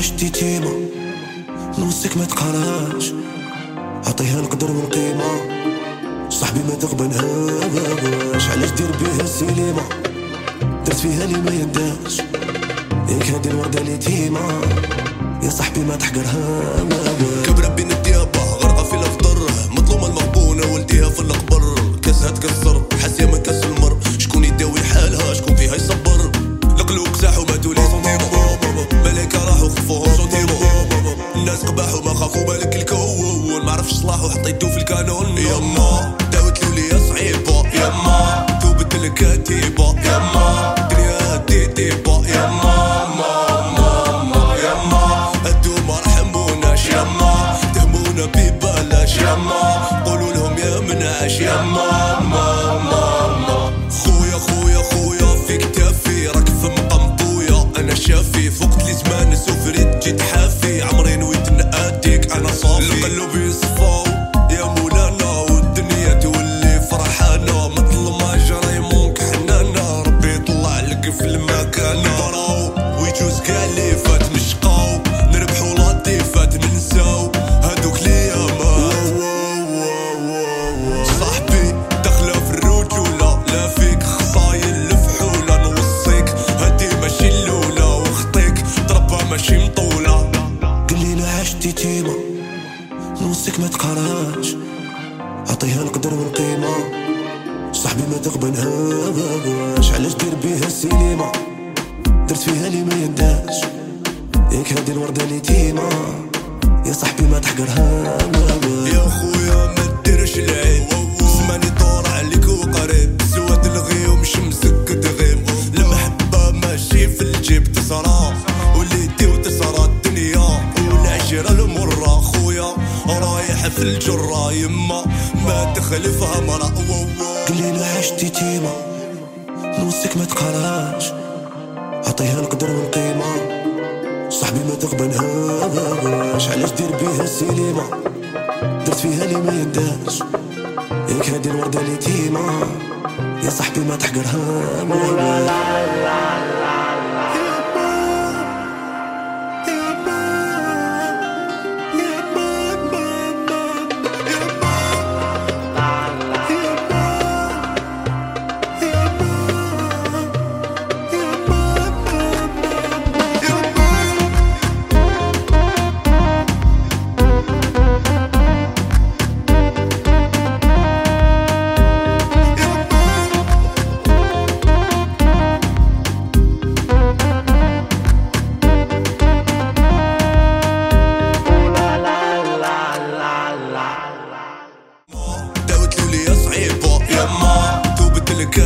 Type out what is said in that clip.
عشتي تيمة نوصيك ما تقراش. عطيها القدر والقيمة صاحبي ما تقبلهاش. علاش دير بيها السليمة درت فيها اللي ما يداش ياك هادي الوردة اليتيمة يا صاحبي ما تحقرها. كبر بين ما عرفش صلاحو حطيتو في الكانون. يما داوت له ليا صعيبة. يما. ثوبت الكتيبة يما. دنيا هدي ديبة يما ما ما ما يما. هدو ما رحموناش يما. تهمونا ببلاش. يما. قولوا لهم يا منعش يما ما ما ما. خويا خويا خويا في كتافي راك في مقمطويا أنا شافي. فوقت لي زمان سفريت جيت حافي. عمري نويت نأديك أنا صافي. القلوب يصفاو نوصيك ما تقراش. عطيها القدر والقيمة صاحبي ما تقبلهاش. علاش دير بيها السينما؟ درت فيها اللي ما ينداش. ياك هادي الوردة اليتيمة يا صاحبي ما تحقرها. يا خويا رايح في الجرة يما ما تخلفها مرا قلي لا عشتي تيمة نوصيك ما تقراش. عطيها القدر والقيمة. صاحبي ما تقبلهاش. علاش دير بيها السليمة درت فيها اللي ما يداش ياك هادي الوردة اليتيمة يا صاحبي ما تحقرها